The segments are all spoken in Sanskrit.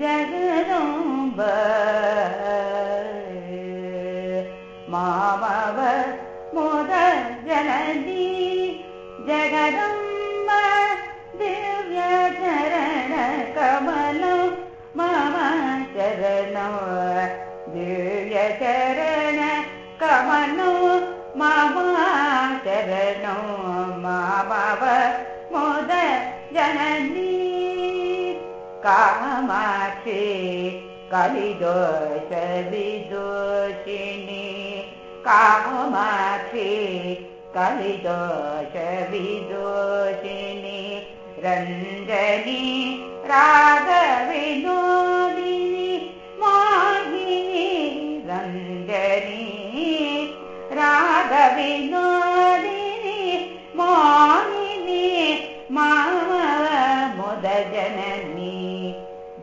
जगदम्ब। मामोद जननी जगदम्ब दिव्याचर कामाक्षी कलिदोष विदोषिणी कामाक्षी कलिदोष विदोषिणी रञ्जनी रागविनोदिनी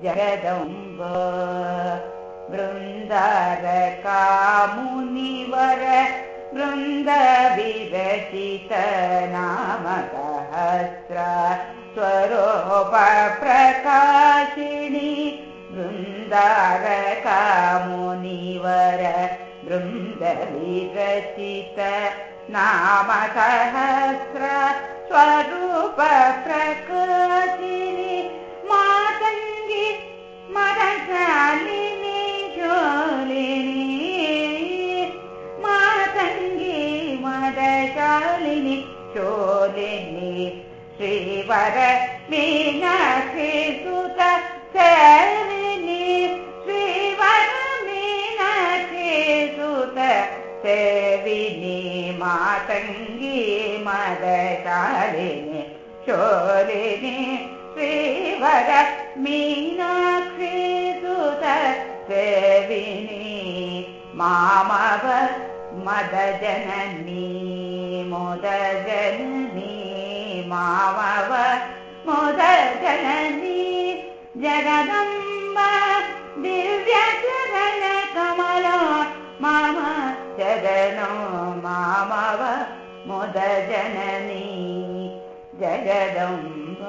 जगदम्ब। बृन्दारकामुनिवर बृन्दविरचित नामसहस्र स्वरूपप्रकाशिणी बृन्दारकामुनिवर बृन्दविरचित नामसहस्र स्वरूपप्रकाशिनी मदशालिनी शोलिनी श्रीवर मीनाक्षी सुत सेविनी श्रीवर मीनाक्षी सुत सेविनी मातङ्गी मदशालिनी शोलिनी श्रीवर मीनाक्षी सुत सेविनी मामव मदजननी मोदजननी मामव मोदजननी जगदम्ब दिव्यचरण कमल मम चरणो मामव मोदजननी जगदम्ब